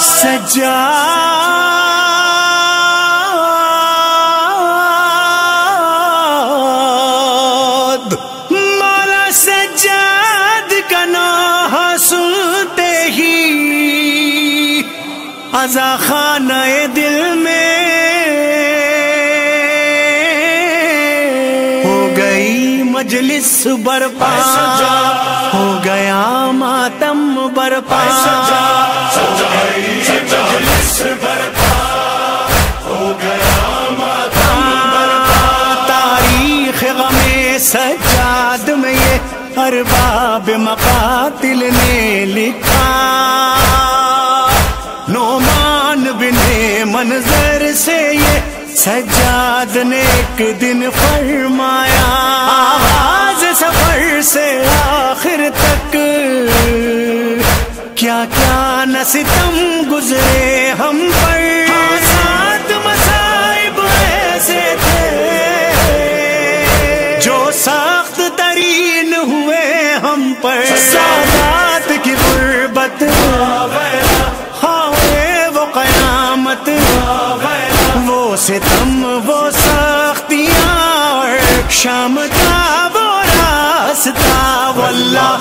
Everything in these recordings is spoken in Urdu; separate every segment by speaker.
Speaker 1: سجا ازا خانہ دل میں ہو گئی مجلس برپا ہو گیا ماتم برپا۔ تاریخ غم سجاد میں یہ ارباب مقاتل نے لکھا۔ سے یہ سجاد نے ایک دن فرمایا۔ آغاز سفر سے آخر تک کیا کیا نہ ستم گزرے ہم پر۔ سات مصائب ایسے تھے جو سخت ترین ہوئے ہم پر۔ ستم وہ سختیاں اور شام کا وہ راستہ واللہ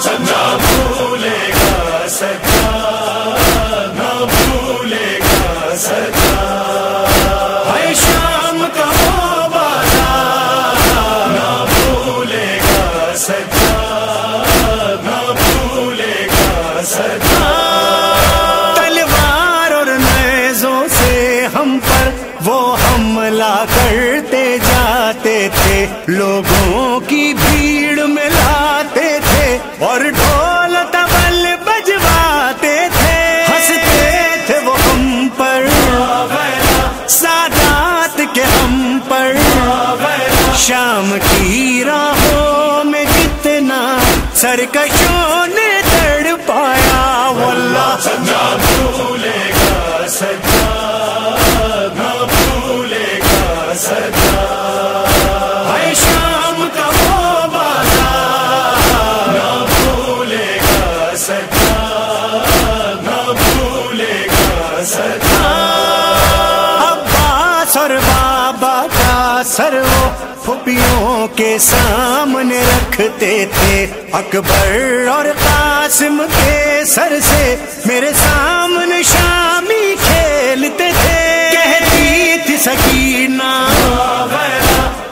Speaker 1: سر وہ پھپھیوں کے سامنے رکھتے تھے۔ اکبر اور قاسم کے سر سے میرے سامنے شامی کھیلتے تھے۔ کہتی تھی سکینہ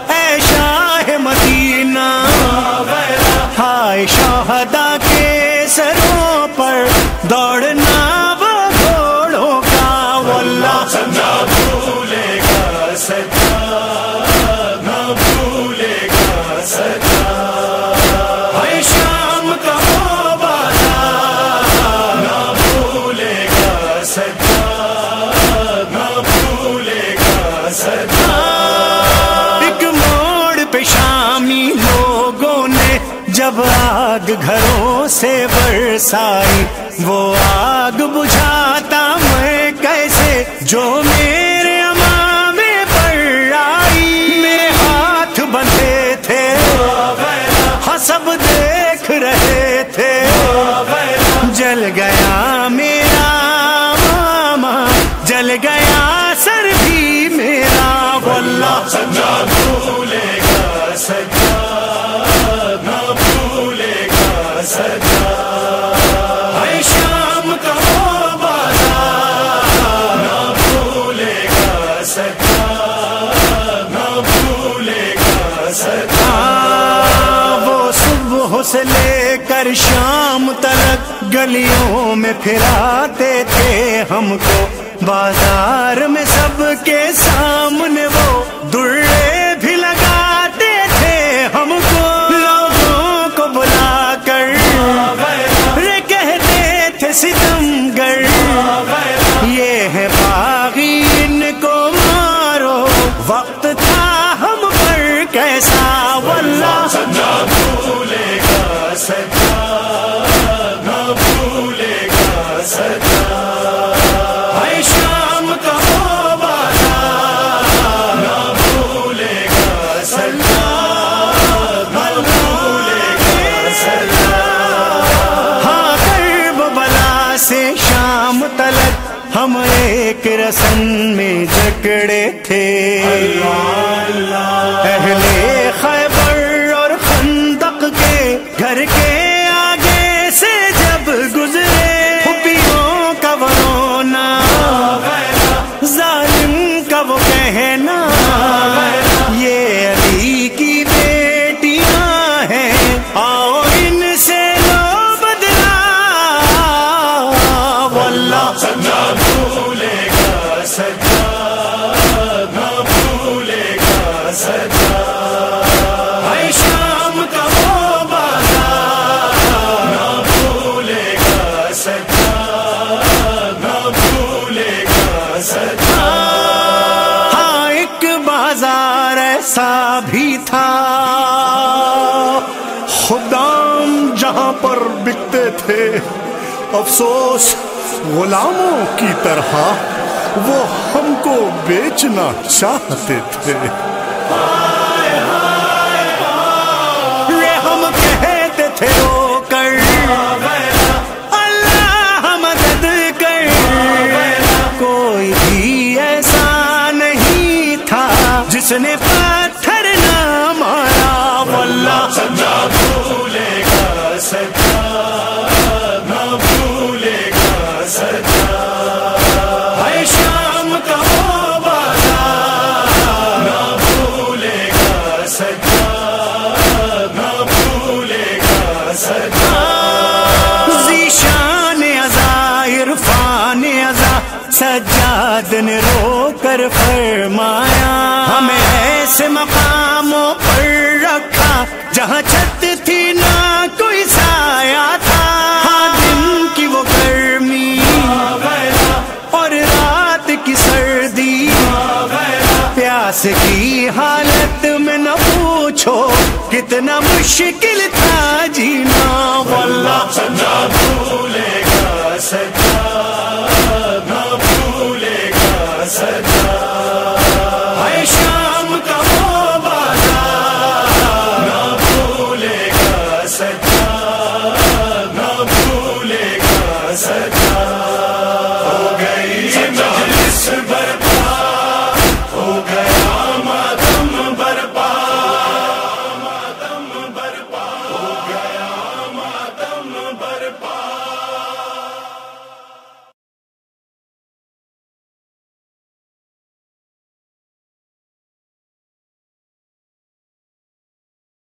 Speaker 1: اے شاہ مدینہ ہائے شہدا کے سروں پر دوڑنا آگ گھروں سے برسائی، وہ آگ بجھاتا میں کیسے؟ جو میرے امامے پر آئی۔ میرے ہاتھ بندھے تھے سب دیکھ رہے تھے۔ جل گیا میرا ماما، جل گیا کر شام تلک گلیوں میں پھراتے تھے ہم کو بازار میں سب کے سامنے وہ درے میں تھے۔ ایسا بھی تھا۔
Speaker 2: خدام جہاں پر بکتے تھے۔ افسوس، غلاموں کی طرح وہ ہم کو بیچنا چاہتے تھے۔
Speaker 1: پتھر نام ایسے مقاموں پر رکھا، جہاں چھت تھی نہ کوئی سایہ تھا۔ ہاں، دن کی وہ گرمی اور رات کی سردی۔ پیاس کی حالت میں نہ پوچھو کتنا مشکل تھا جینا۔ واللہ
Speaker 3: نہ بھولے گا سجا